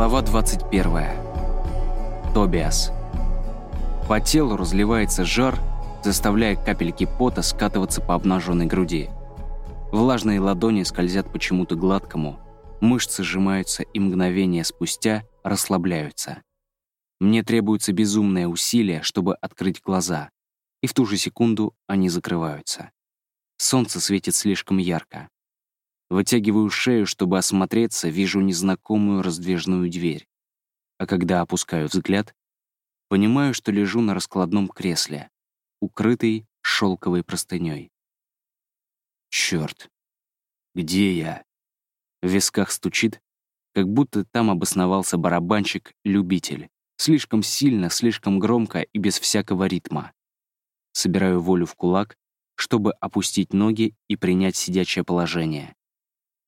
Глава 21. Тобиас. По телу разливается жар, заставляя капельки пота скатываться по обнаженной груди. Влажные ладони скользят почему-то гладкому, мышцы сжимаются и мгновение спустя расслабляются. Мне требуется безумное усилие, чтобы открыть глаза, и в ту же секунду они закрываются. Солнце светит слишком ярко. Вытягиваю шею, чтобы осмотреться, вижу незнакомую раздвижную дверь. А когда опускаю взгляд, понимаю, что лежу на раскладном кресле, укрытый шелковой простыней. Черт, где я? В висках стучит, как будто там обосновался барабанщик-любитель. Слишком сильно, слишком громко и без всякого ритма. Собираю волю в кулак, чтобы опустить ноги и принять сидячее положение.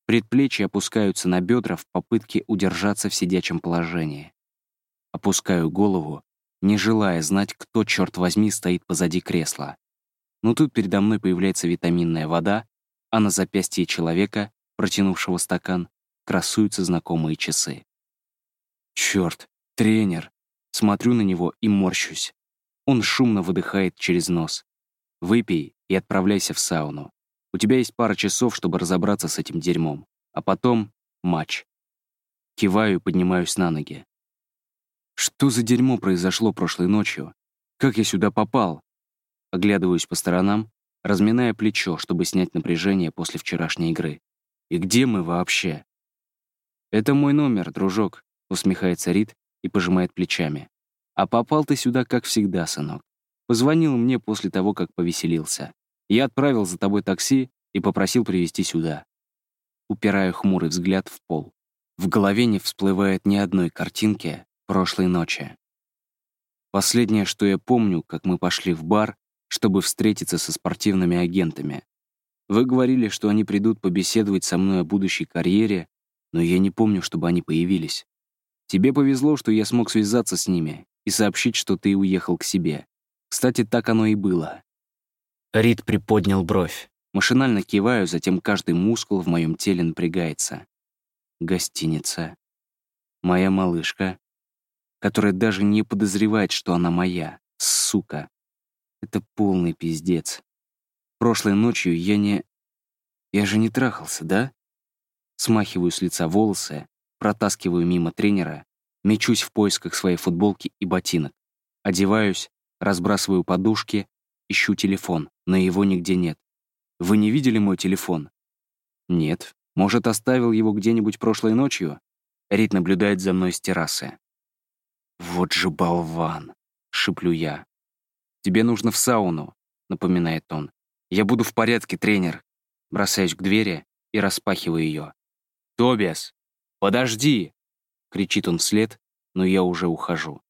Предплечья опускаются на бедра в попытке удержаться в сидячем положении. Опускаю голову, не желая знать, кто, черт возьми, стоит позади кресла. Но тут передо мной появляется витаминная вода, а на запястье человека, протянувшего стакан, красуются знакомые часы. Черт, тренер. Смотрю на него и морщусь. Он шумно выдыхает через нос. Выпей и отправляйся в сауну. У тебя есть пара часов, чтобы разобраться с этим дерьмом. А потом — матч. Киваю и поднимаюсь на ноги. Что за дерьмо произошло прошлой ночью? Как я сюда попал? Оглядываюсь по сторонам, разминая плечо, чтобы снять напряжение после вчерашней игры. И где мы вообще? «Это мой номер, дружок», — усмехается Рид и пожимает плечами. «А попал ты сюда, как всегда, сынок. Позвонил мне после того, как повеселился. Я отправил за тобой такси и попросил привезти сюда. Упираю хмурый взгляд в пол. В голове не всплывает ни одной картинки прошлой ночи. Последнее, что я помню, как мы пошли в бар, чтобы встретиться со спортивными агентами. Вы говорили, что они придут побеседовать со мной о будущей карьере, но я не помню, чтобы они появились. Тебе повезло, что я смог связаться с ними и сообщить, что ты уехал к себе. Кстати, так оно и было. Рид приподнял бровь. Машинально киваю, затем каждый мускул в моем теле напрягается. Гостиница. Моя малышка, которая даже не подозревает, что она моя. Сука. Это полный пиздец. Прошлой ночью я не... Я же не трахался, да? Смахиваю с лица волосы, протаскиваю мимо тренера, мечусь в поисках своей футболки и ботинок. Одеваюсь, разбрасываю подушки, ищу телефон, но его нигде нет. Вы не видели мой телефон? Нет. Может, оставил его где-нибудь прошлой ночью? Рит наблюдает за мной с террасы. Вот же болван, шиплю я. Тебе нужно в сауну, напоминает он. Я буду в порядке, тренер. Бросаюсь к двери и распахиваю ее. Тобиас, подожди! кричит он вслед, но я уже ухожу.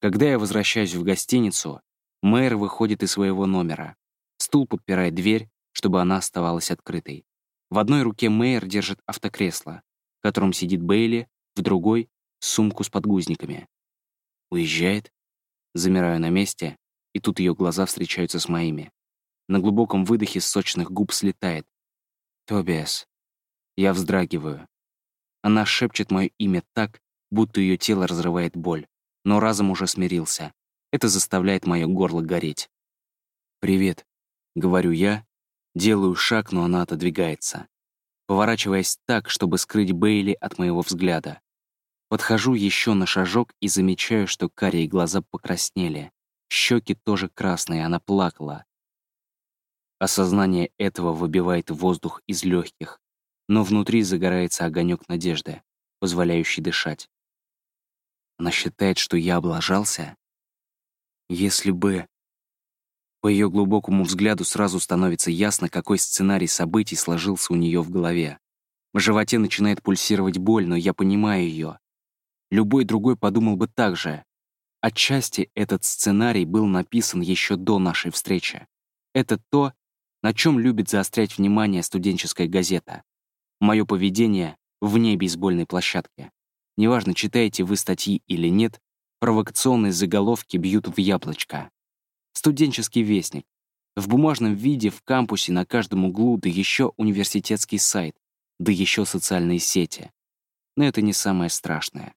Когда я возвращаюсь в гостиницу, мэр выходит из своего номера. Стул подпирает дверь, чтобы она оставалась открытой. В одной руке Мэйер держит автокресло, в котором сидит Бейли, в другой — сумку с подгузниками. Уезжает. Замираю на месте, и тут ее глаза встречаются с моими. На глубоком выдохе сочных губ слетает. «Тобиас». Я вздрагиваю. Она шепчет мое имя так, будто ее тело разрывает боль. Но разом уже смирился. Это заставляет мое горло гореть. «Привет», — говорю я, делаю шаг, но она отодвигается, поворачиваясь так, чтобы скрыть Бейли от моего взгляда. Подхожу еще на шажок и замечаю, что карие глаза покраснели. Щеки тоже красные, она плакала. Осознание этого выбивает воздух из легких, но внутри загорается огонек надежды, позволяющий дышать. Она считает, что я облажался? Если бы... По ее глубокому взгляду сразу становится ясно, какой сценарий событий сложился у нее в голове. В животе начинает пульсировать боль, но я понимаю ее. Любой другой подумал бы так же. Отчасти этот сценарий был написан еще до нашей встречи. Это то, на чем любит заострять внимание студенческая газета. Мое поведение вне бейсбольной площадки. Неважно, читаете вы статьи или нет, провокационные заголовки бьют в яблочко. Студенческий вестник. В бумажном виде в кампусе на каждом углу, да еще университетский сайт, да еще социальные сети. Но это не самое страшное.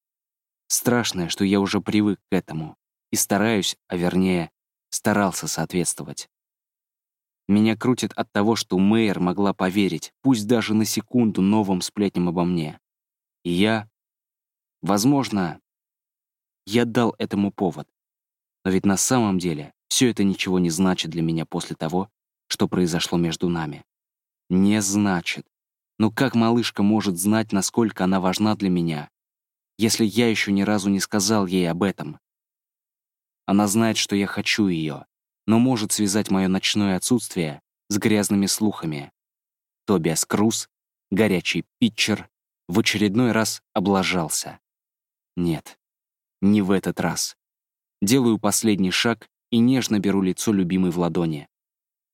Страшное, что я уже привык к этому и стараюсь, а вернее, старался соответствовать. Меня крутит от того, что Мэйер могла поверить, пусть даже на секунду, новым сплетням обо мне. И я... Возможно, я дал этому повод. Но ведь на самом деле все это ничего не значит для меня после того, что произошло между нами. Не значит. Но как малышка может знать, насколько она важна для меня, если я еще ни разу не сказал ей об этом? Она знает, что я хочу ее, но может связать мое ночное отсутствие с грязными слухами. Тобиас Круз, горячий питчер, в очередной раз облажался. Нет, не в этот раз. Делаю последний шаг и нежно беру лицо любимой в ладони.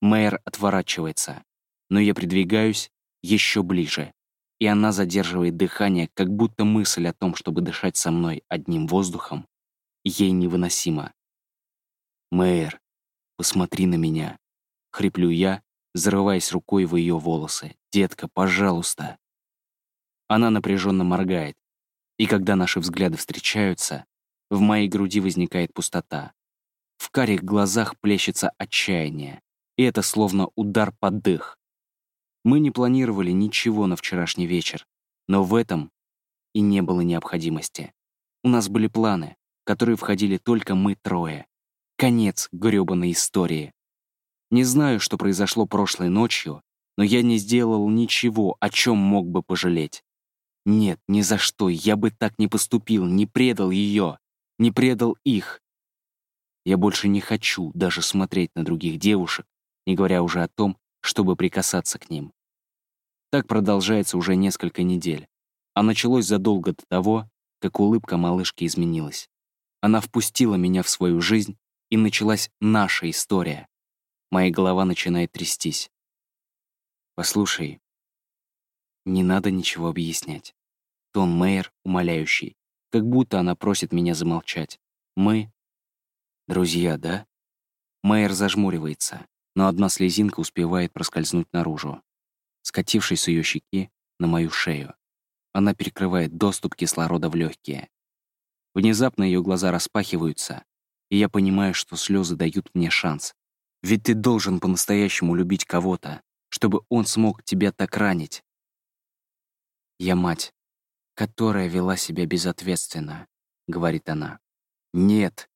Мэйр отворачивается, но я придвигаюсь еще ближе, и она задерживает дыхание, как будто мысль о том, чтобы дышать со мной одним воздухом, ей невыносима. Мэйр, Посмотри на меня. Хриплю я, зарываясь рукой в ее волосы. «Детка, пожалуйста». Она напряженно моргает, и когда наши взгляды встречаются, в моей груди возникает пустота. В карих глазах плещется отчаяние, и это словно удар под дых. Мы не планировали ничего на вчерашний вечер, но в этом и не было необходимости. У нас были планы, в которые входили только мы трое. Конец грёбаной истории. Не знаю, что произошло прошлой ночью, но я не сделал ничего, о чем мог бы пожалеть. Нет, ни за что, я бы так не поступил, не предал ее, не предал их. Я больше не хочу даже смотреть на других девушек, не говоря уже о том, чтобы прикасаться к ним. Так продолжается уже несколько недель, а началось задолго до того, как улыбка малышки изменилась. Она впустила меня в свою жизнь и началась наша история. Моя голова начинает трястись. Послушай, не надо ничего объяснять. Тон Мэйр умоляющий, как будто она просит меня замолчать. Мы — друзья, да? Мэйр зажмуривается, но одна слезинка успевает проскользнуть наружу, скатившись с ее щеки на мою шею. Она перекрывает доступ кислорода в легкие. Внезапно ее глаза распахиваются, и я понимаю, что слезы дают мне шанс. Ведь ты должен по-настоящему любить кого-то, чтобы он смог тебя так ранить. Я мать, которая вела себя безответственно, говорит она. Нет.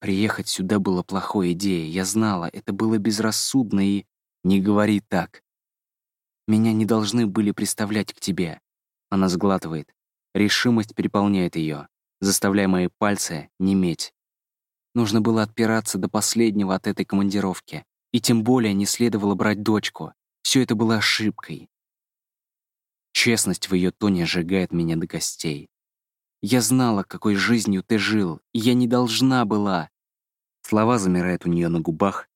Приехать сюда было плохой идеей, я знала, это было безрассудно и... Не говори так. Меня не должны были представлять к тебе. Она сглатывает. Решимость переполняет ее, заставляя мои пальцы неметь. Нужно было отпираться до последнего от этой командировки. И тем более не следовало брать дочку. Все это было ошибкой. Честность в ее тоне сжигает меня до костей. Я знала, какой жизнью ты жил, и я не должна была. Слова замирают у нее на губах,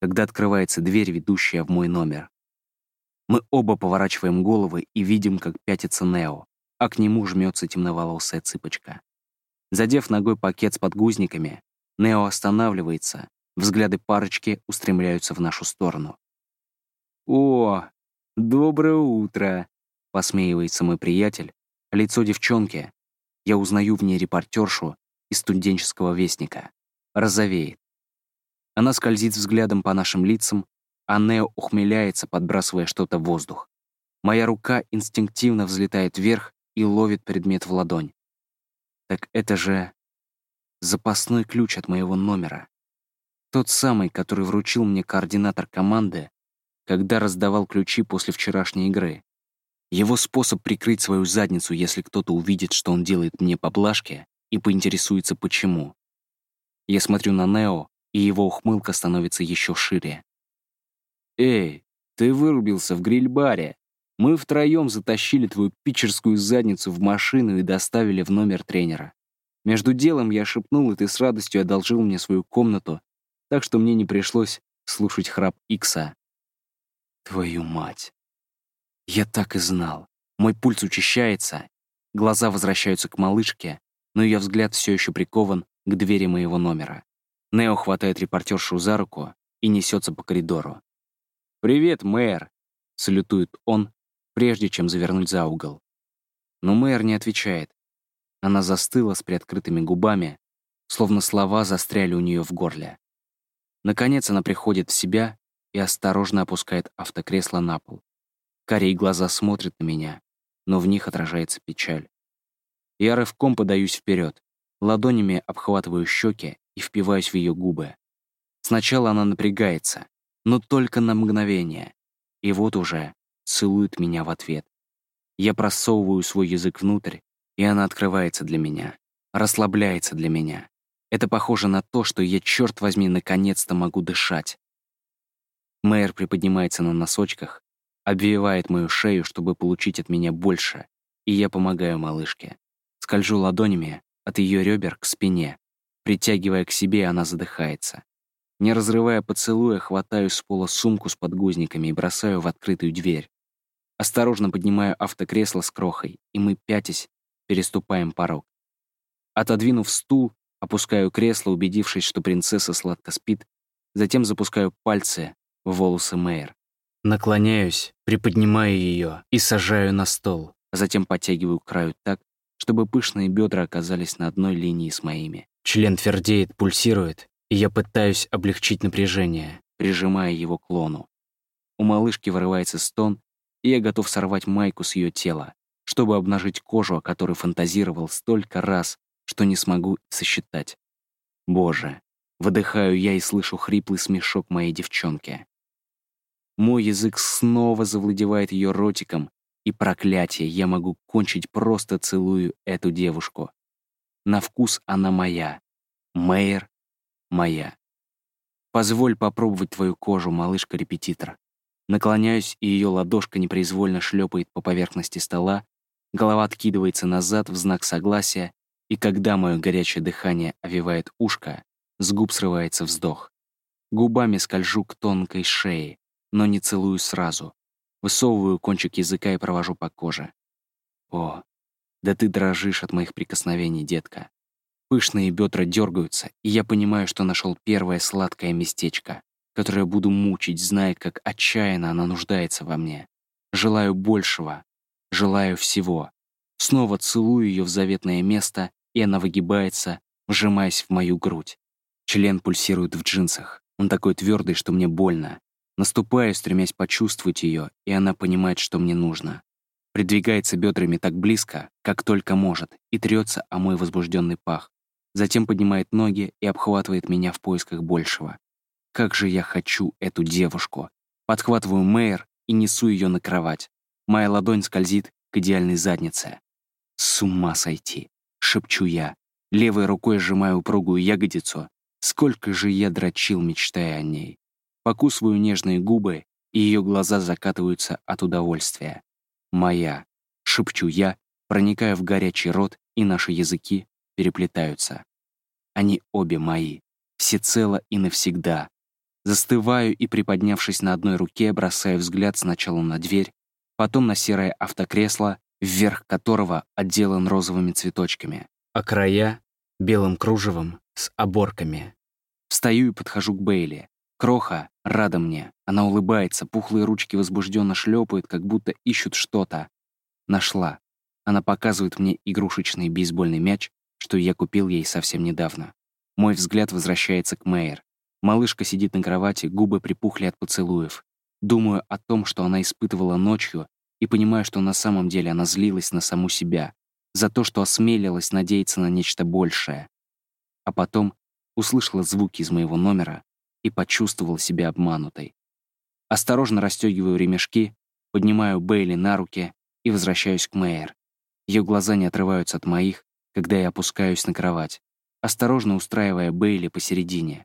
когда открывается дверь, ведущая в мой номер. Мы оба поворачиваем головы и видим, как пятится Нео, а к нему жмется темноволосая цыпочка. Задев ногой пакет с подгузниками, Нео останавливается, взгляды парочки устремляются в нашу сторону. «О, доброе утро!» — посмеивается мой приятель. Лицо девчонки. Я узнаю в ней репортершу из студенческого вестника. Розовеет. Она скользит взглядом по нашим лицам, а Нео ухмыляется, подбрасывая что-то в воздух. Моя рука инстинктивно взлетает вверх и ловит предмет в ладонь. Так это же запасной ключ от моего номера. Тот самый, который вручил мне координатор команды, когда раздавал ключи после вчерашней игры. Его способ прикрыть свою задницу, если кто-то увидит, что он делает мне поблажки, и поинтересуется, почему. Я смотрю на Нео, и его ухмылка становится еще шире. «Эй, ты вырубился в гриль-баре. Мы втроем затащили твою питчерскую задницу в машину и доставили в номер тренера. Между делом я шепнул, и ты с радостью одолжил мне свою комнату, так что мне не пришлось слушать храп Икса. Твою мать. Я так и знал. Мой пульс учащается, глаза возвращаются к малышке, но ее взгляд все еще прикован к двери моего номера. Нео хватает репортершу за руку и несется по коридору. «Привет, мэр!» — салютует он, прежде чем завернуть за угол. Но мэр не отвечает. Она застыла с приоткрытыми губами, словно слова застряли у нее в горле. Наконец она приходит в себя и осторожно опускает автокресло на пол. Карие глаза смотрят на меня, но в них отражается печаль. Я рывком подаюсь вперед, ладонями обхватываю щеки и впиваюсь в ее губы. Сначала она напрягается, но только на мгновение. И вот уже целует меня в ответ. Я просовываю свой язык внутрь, и она открывается для меня, расслабляется для меня. Это похоже на то, что я, черт возьми, наконец-то могу дышать. Мэйр приподнимается на носочках, обвивает мою шею, чтобы получить от меня больше, и я помогаю малышке. Скольжу ладонями от ее ребер к спине. Притягивая к себе, она задыхается. Не разрывая поцелуя, хватаю с пола сумку с подгузниками и бросаю в открытую дверь. Осторожно поднимаю автокресло с крохой, и мы, пятясь, переступаем порог. Отодвинув стул, опускаю кресло, убедившись, что принцесса сладко спит, затем запускаю пальцы в волосы Мэйр. Наклоняюсь, приподнимаю ее и сажаю на стол, затем подтягиваю к краю так, чтобы пышные бедра оказались на одной линии с моими. Член твердеет, пульсирует, и я пытаюсь облегчить напряжение, прижимая его к лону. У малышки вырывается стон, и я готов сорвать майку с ее тела, чтобы обнажить кожу, о которой фантазировал столько раз, что не смогу сосчитать. Боже, выдыхаю я и слышу хриплый смешок моей девчонки. Мой язык снова завладевает ее ротиком, и проклятие, я могу кончить просто целую эту девушку. На вкус она моя. Мэйр моя. Позволь попробовать твою кожу, малышка-репетитор. Наклоняюсь, и ее ладошка непроизвольно шлепает по поверхности стола, голова откидывается назад в знак согласия, и когда мое горячее дыхание овивает ушко, с губ срывается вздох. Губами скольжу к тонкой шее, но не целую сразу. Высовываю кончик языка и провожу по коже. О, да ты дрожишь от моих прикосновений, детка. Пышные бедра дергаются, и я понимаю, что нашел первое сладкое местечко, которое буду мучить, зная, как отчаянно она нуждается во мне. Желаю большего, желаю всего. Снова целую ее в заветное место, и она выгибается, вжимаясь в мою грудь. Член пульсирует в джинсах. Он такой твердый, что мне больно. Наступаю, стремясь почувствовать ее, и она понимает, что мне нужно. Придвигается бедрами так близко, как только может, и трется о мой возбужденный пах. Затем поднимает ноги и обхватывает меня в поисках большего. Как же я хочу эту девушку. Подхватываю Мэйр и несу ее на кровать. Моя ладонь скользит к идеальной заднице. С ума сойти, шепчу я. Левой рукой сжимаю упругую ягодицу. Сколько же я дрочил, мечтая о ней. Покусываю нежные губы, и ее глаза закатываются от удовольствия. «Моя», — шепчу я, проникая в горячий рот, и наши языки переплетаются. Они обе мои, всецело и навсегда. Застываю и, приподнявшись на одной руке, бросаю взгляд сначала на дверь, потом на серое автокресло, вверх которого отделан розовыми цветочками, а края — белым кружевом с оборками. Встаю и подхожу к Бейли. Кроха рада мне. Она улыбается, пухлые ручки возбужденно шлепают, как будто ищут что-то. Нашла. Она показывает мне игрушечный бейсбольный мяч, что я купил ей совсем недавно. Мой взгляд возвращается к Мэйр. Малышка сидит на кровати, губы припухли от поцелуев. Думаю о том, что она испытывала ночью, и понимаю, что на самом деле она злилась на саму себя, за то, что осмелилась надеяться на нечто большее. А потом услышала звуки из моего номера и почувствовал себя обманутой. Осторожно расстегиваю ремешки, поднимаю Бейли на руки и возвращаюсь к Мэйр. Ее глаза не отрываются от моих, когда я опускаюсь на кровать, осторожно устраивая Бейли посередине.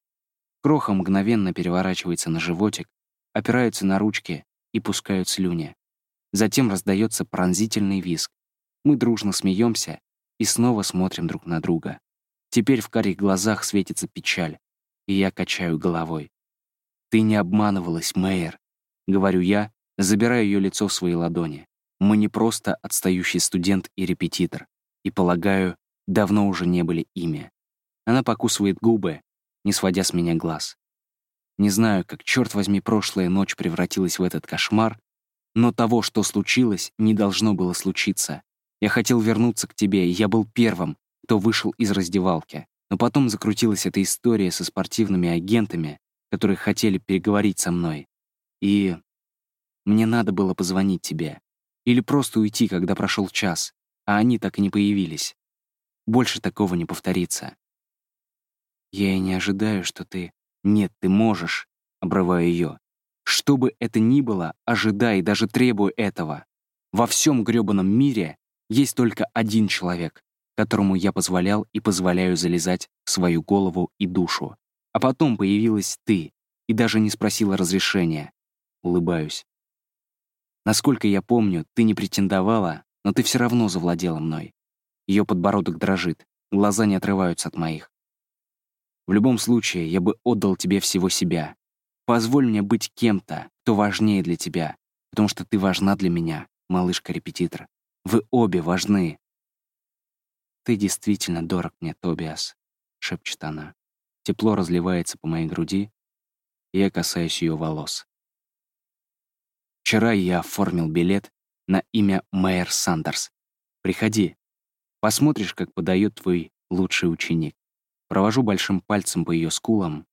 Кроха мгновенно переворачивается на животик, опираются на ручки и пускают слюни. Затем раздается пронзительный визг. Мы дружно смеемся и снова смотрим друг на друга. Теперь в карих глазах светится печаль, и я качаю головой. «Ты не обманывалась, Мэйр», — говорю я, забирая ее лицо в свои ладони. Мы не просто отстающий студент и репетитор, и, полагаю, давно уже не были ими. Она покусывает губы, не сводя с меня глаз. Не знаю, как, черт возьми, прошлая ночь превратилась в этот кошмар, но того, что случилось, не должно было случиться. Я хотел вернуться к тебе, и я был первым, кто вышел из раздевалки. Но потом закрутилась эта история со спортивными агентами, которые хотели переговорить со мной. И мне надо было позвонить тебе. Или просто уйти, когда прошел час, а они так и не появились. Больше такого не повторится. Я и не ожидаю, что ты... Нет, ты можешь, обрываю ее. Что бы это ни было, ожидай даже требуй этого. Во всем грёбаном мире есть только один человек, которому я позволял и позволяю залезать в свою голову и душу. А потом появилась ты и даже не спросила разрешения. Улыбаюсь. Насколько я помню, ты не претендовала, но ты все равно завладела мной. Ее подбородок дрожит, глаза не отрываются от моих. В любом случае, я бы отдал тебе всего себя. Позволь мне быть кем-то, кто важнее для тебя, потому что ты важна для меня, малышка-репетитор. Вы обе важны. «Ты действительно дорог мне, Тобиас», — шепчет она. Тепло разливается по моей груди, и я касаюсь ее волос. Вчера я оформил билет на имя Мэйр Сандерс. Приходи. Посмотришь, как подает твой лучший ученик. Провожу большим пальцем по ее скулам,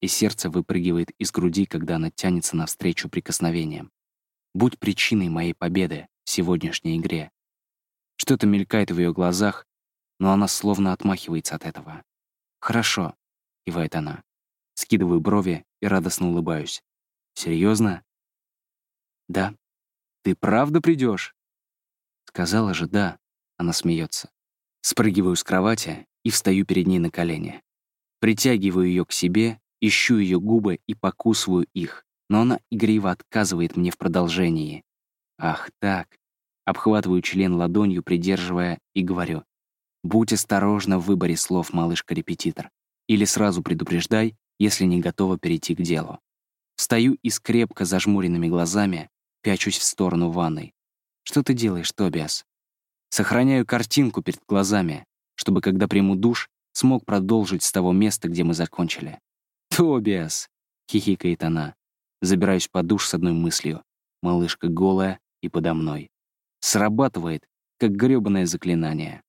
и сердце выпрыгивает из груди, когда она тянется навстречу прикосновениям. Будь причиной моей победы в сегодняшней игре. Что-то мелькает в ее глазах, но она словно отмахивается от этого. «Хорошо», — кивает она. Скидываю брови и радостно улыбаюсь. «Серьезно?» «Да». «Ты правда придешь? Сказала же «да», — она смеется. Спрыгиваю с кровати и встаю перед ней на колени. Притягиваю ее к себе, ищу ее губы и покусываю их, но она игриво отказывает мне в продолжении. «Ах так!» Обхватываю член ладонью, придерживая, и говорю. Будь осторожна в выборе слов, малышка-репетитор. Или сразу предупреждай, если не готова перейти к делу. Встаю и с крепко зажмуренными глазами пячусь в сторону ванной. Что ты делаешь, Тобиас? Сохраняю картинку перед глазами, чтобы, когда приму душ, смог продолжить с того места, где мы закончили. «Тобиас!» — хихикает она. Забираюсь под душ с одной мыслью. Малышка голая и подо мной. Срабатывает, как грёбаное заклинание.